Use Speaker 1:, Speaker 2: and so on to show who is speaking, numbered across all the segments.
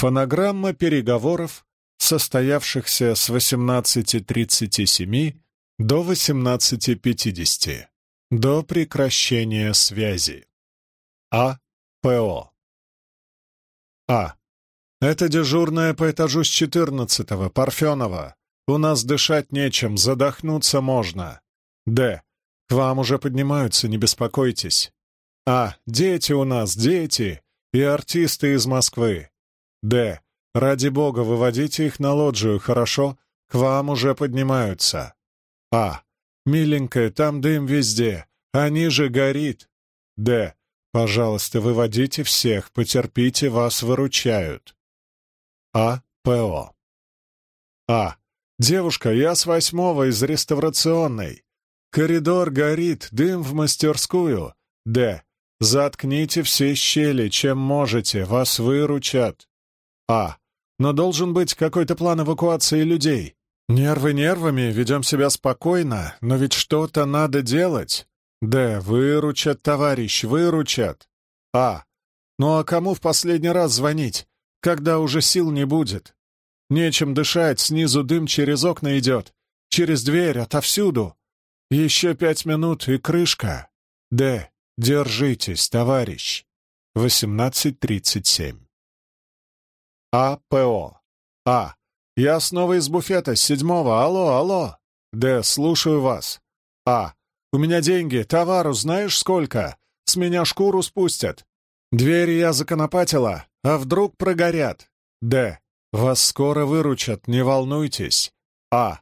Speaker 1: Фонограмма переговоров, состоявшихся с 18.37 до 18.50, до прекращения связи. А. П.О. А. Это дежурная по этажу с 14-го, Парфенова. У нас дышать нечем, задохнуться можно. Д. К вам уже поднимаются, не беспокойтесь. А. Дети у нас, дети. И артисты из Москвы. Д. Ради бога, выводите их на лоджию, хорошо? К вам уже поднимаются. А. Миленькая, там дым везде. Они же горит. Д. Пожалуйста, выводите всех, потерпите, вас выручают. А. П.О. А. Девушка, я с восьмого из реставрационной. Коридор горит, дым в мастерскую. Д. Заткните все щели, чем можете, вас выручат. А. Но должен быть какой-то план эвакуации людей. Нервы нервами, ведем себя спокойно, но ведь что-то надо делать. Д. Выручат, товарищ, выручат. А. Ну а кому в последний раз звонить, когда уже сил не будет? Нечем дышать, снизу дым через окна идет, через дверь, отовсюду. Еще пять минут и крышка. Д. Держитесь, товарищ. 18.37 АПО. А. Я снова из буфета, с седьмого. Алло, алло. Д. Слушаю вас. А. У меня деньги, товару знаешь сколько? С меня шкуру спустят. Двери я законопатила, а вдруг прогорят. Д. Вас скоро выручат, не волнуйтесь. А.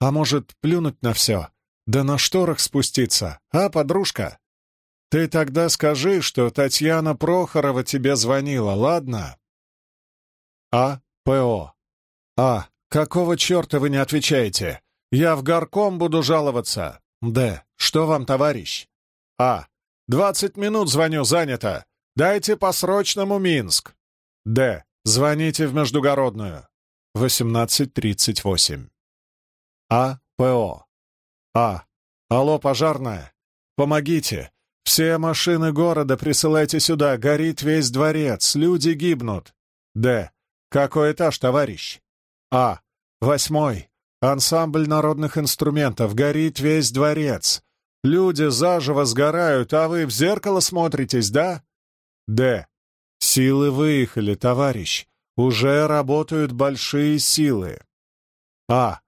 Speaker 1: А может, плюнуть на все? Да на шторах спуститься, а, подружка? Ты тогда скажи, что Татьяна Прохорова тебе звонила, ладно? А. П.О. А. Какого черта вы не отвечаете? Я в горком буду жаловаться. Д. Что вам, товарищ? А. Двадцать минут звоню, занято. Дайте по-срочному Минск. Д. Звоните в Междугородную. 18.38. А. П.О. А. Алло, пожарная. Помогите. Все машины города присылайте сюда. Горит весь дворец. Люди гибнут. Д. «Какой этаж, товарищ?» «А. Восьмой. Ансамбль народных инструментов. Горит весь дворец. Люди заживо сгорают, а вы в зеркало смотритесь, да?» «Д. Силы выехали, товарищ. Уже работают большие силы». «А.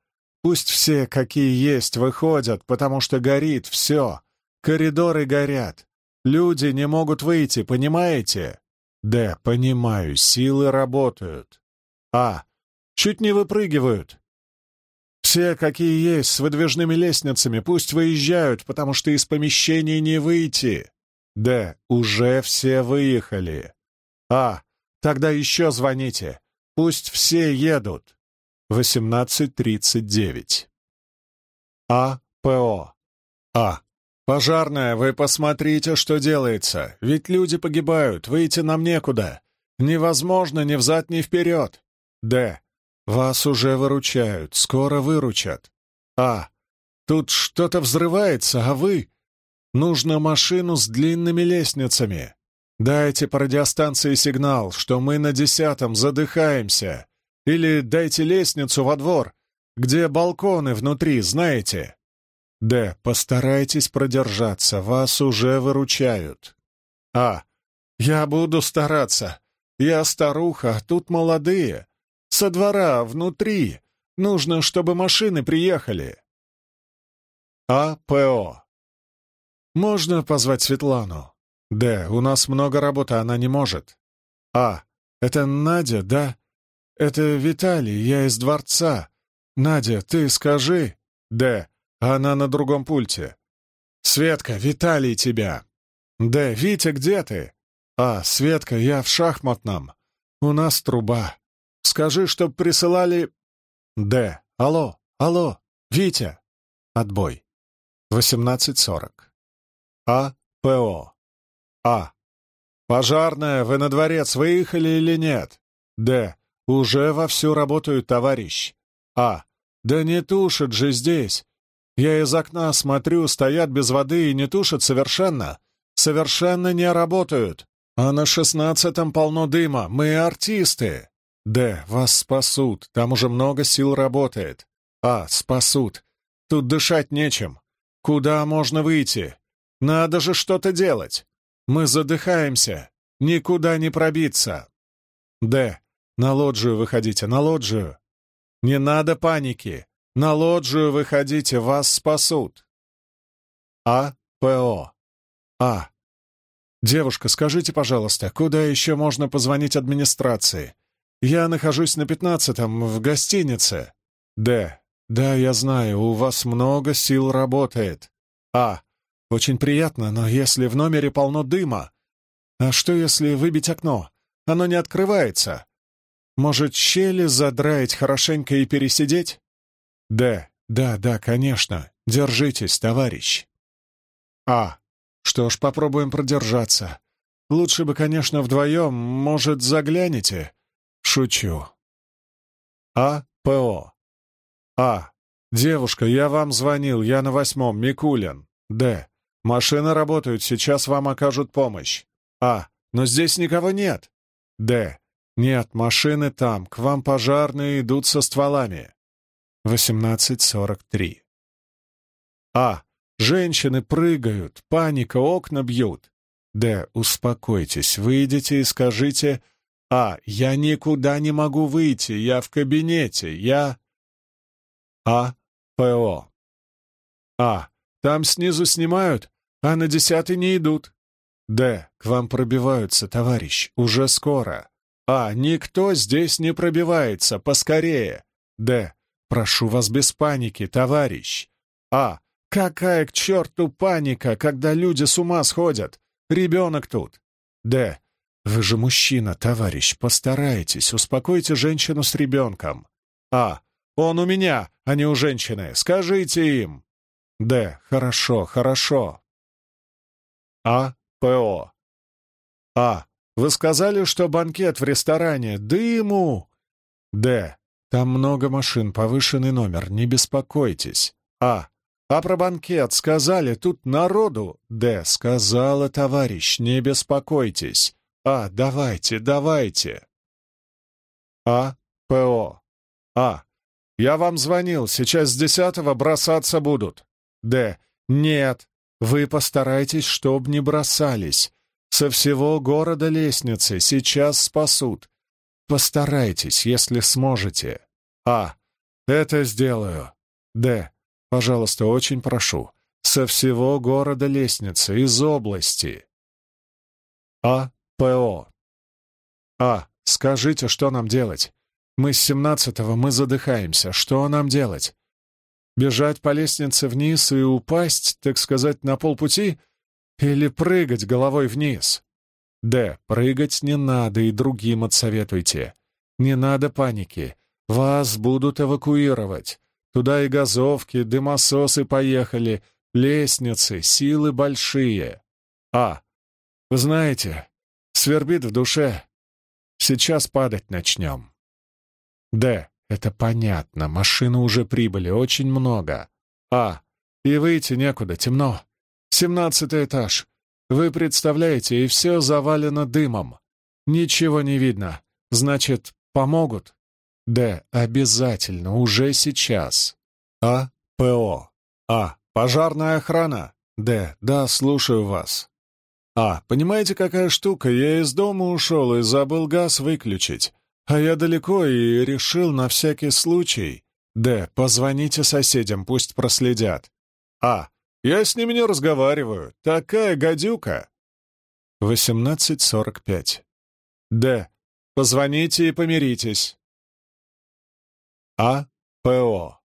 Speaker 1: Пусть все, какие есть, выходят, потому что горит все. Коридоры горят. Люди не могут выйти, понимаете?» Д. Понимаю, силы работают. А. Чуть не выпрыгивают. Все, какие есть, с выдвижными лестницами, пусть выезжают, потому что из помещения не выйти. Д. Уже все выехали. А. Тогда еще звоните. Пусть все едут. 18.39. А. П.О. А. «Пожарная, вы посмотрите, что делается. Ведь люди погибают, выйти нам некуда. Невозможно ни взад, ни вперед. Д. Вас уже выручают, скоро выручат. А. Тут что-то взрывается, а вы... Нужно машину с длинными лестницами. Дайте по радиостанции сигнал, что мы на десятом задыхаемся. Или дайте лестницу во двор, где балконы внутри, знаете. Д. Постарайтесь продержаться, вас уже выручают. А. Я буду стараться. Я старуха, тут молодые. Со двора, внутри. Нужно, чтобы машины приехали. А. П.О. Можно позвать Светлану? Д. У нас много работы, она не может. А. Это Надя, да? Это Виталий, я из дворца. Надя, ты скажи. Д. Она на другом пульте. «Светка, Виталий тебя!» «Да, Витя, где ты?» «А, Светка, я в шахматном. У нас труба. Скажи, чтоб присылали...» «Д. Алло, алло, Витя!» Отбой. 18.40. А. П.О. А. Пожарная, вы на дворец выехали или нет? Д. Уже вовсю работают, товарищ. А. Да не тушат же здесь. Я из окна смотрю, стоят без воды и не тушат совершенно. Совершенно не работают. А на шестнадцатом полно дыма. Мы артисты. Д. Вас спасут. Там уже много сил работает. А. Спасут. Тут дышать нечем. Куда можно выйти? Надо же что-то делать. Мы задыхаемся. Никуда не пробиться. Д. На лоджию выходите, на лоджию. Не надо паники. На лоджию выходите, вас спасут. А. ПО. А. Девушка, скажите, пожалуйста, куда еще можно позвонить администрации? Я нахожусь на пятнадцатом, в гостинице. Д. Да, я знаю, у вас много сил работает. А. Очень приятно, но если в номере полно дыма... А что, если выбить окно? Оно не открывается. Может, щели задраить хорошенько и пересидеть? Д. Да, да, конечно. Держитесь, товарищ. А. Что ж, попробуем продержаться. Лучше бы, конечно, вдвоем. Может, заглянете? Шучу. А. П.О. А. Девушка, я вам звонил, я на восьмом, Микулин. Д. Машины работают, сейчас вам окажут помощь. А. Но здесь никого нет. Д. Нет, машины там, к вам пожарные идут со стволами. 18.43. А. Женщины прыгают, паника, окна бьют. Д. Успокойтесь, выйдите и скажите... А. Я никуда не могу выйти, я в кабинете, я... А. ПО. А. Там снизу снимают, а на десятый не идут. Д. К вам пробиваются, товарищ, уже скоро. А. Никто здесь не пробивается, поскорее. Д. Прошу вас без паники, товарищ. А. Какая к черту паника, когда люди с ума сходят? Ребенок тут. Д. Вы же мужчина, товарищ, постарайтесь, успокойте женщину с ребенком. А. Он у меня, а не у женщины. Скажите им. Д. Хорошо, хорошо. А. П.О. А. Вы сказали, что банкет в ресторане. Дыму. Д. Там много машин, повышенный номер, не беспокойтесь. А. А про банкет сказали, тут народу. Д. Сказала, товарищ, не беспокойтесь. А. Давайте, давайте. А. ПО. А. Я вам звонил, сейчас с десятого бросаться будут. Д. Нет. Вы постарайтесь, чтоб не бросались. Со всего города лестницы сейчас спасут. Постарайтесь, если сможете. А. Это сделаю. Д. Пожалуйста, очень прошу. Со всего города лестницы, из области. А. П.О. А. Скажите, что нам делать? Мы с семнадцатого, мы задыхаемся. Что нам делать? Бежать по лестнице вниз и упасть, так сказать, на полпути? Или прыгать головой вниз? Д. Прыгать не надо и другим отсоветуйте. Не надо паники. Вас будут эвакуировать. Туда и газовки, дымососы поехали, лестницы, силы большие. А. Вы знаете, свербит в душе. Сейчас падать начнем. Д. Это понятно, машины уже прибыли, очень много. А. И выйти некуда, темно. Семнадцатый этаж. Вы представляете, и все завалено дымом. Ничего не видно. Значит, помогут? Д. Обязательно, уже сейчас. А. ПО. А. Пожарная охрана. Д. Да, слушаю вас. А. Понимаете, какая штука? Я из дома ушел и забыл газ выключить. А я далеко и решил на всякий случай. Д. Позвоните соседям, пусть проследят. А. Я с ними не разговариваю. Такая гадюка. 18.45. Д. Позвоните и помиритесь. А. П.О.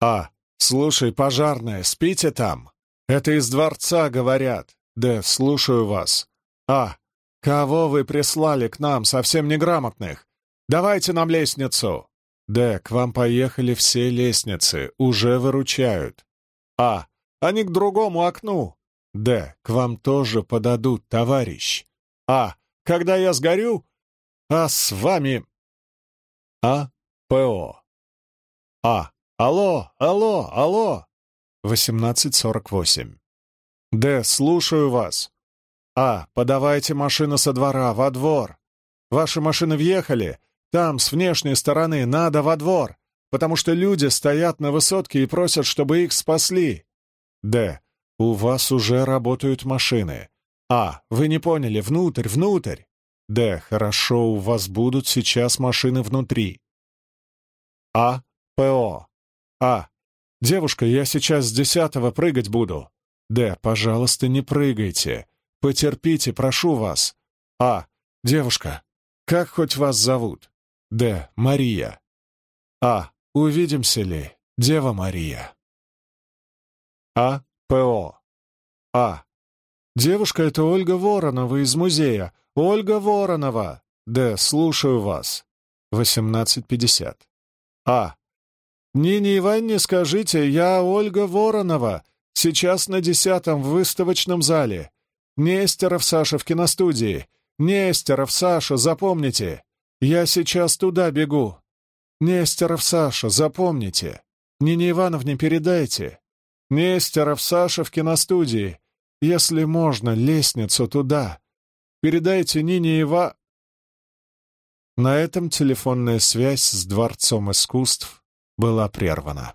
Speaker 1: А. Слушай, пожарная, спите там? Это из дворца говорят. Д. Слушаю вас. А. Кого вы прислали к нам, совсем неграмотных? Давайте нам лестницу. Д. К вам поехали все лестницы, уже выручают. А. Они к другому окну. Д. К вам тоже подадут, товарищ. А. Когда я сгорю? А с вами... А. ПО. А. Алло, алло, алло. 18.48. Д. Слушаю вас. А. Подавайте машину со двора, во двор. ваши машины въехали. Там, с внешней стороны, надо во двор, потому что люди стоят на высотке и просят, чтобы их спасли. Д. У вас уже работают машины. А. Вы не поняли. Внутрь, внутрь. Д. Хорошо, у вас будут сейчас машины внутри. А. ПО. А. Девушка, я сейчас с десятого прыгать буду. Д. Пожалуйста, не прыгайте. Потерпите, прошу вас. А. Девушка, как хоть вас зовут? Д. Мария. А. Увидимся ли, Дева Мария? А. П.О. А. Девушка — это Ольга Воронова из музея. Ольга Воронова. Д. Слушаю вас. 18.50. А. Нине Ивановне скажите, я Ольга Воронова. Сейчас на десятом в выставочном зале. Нестеров Саша в киностудии. Нестеров Саша, запомните. Я сейчас туда бегу. Нестеров Саша, запомните. Нине Ивановне передайте. Нестеров Саша в киностудии. Если можно, лестницу туда. Передайте Нине Ива...» На этом телефонная связь с Дворцом искусств была прервана.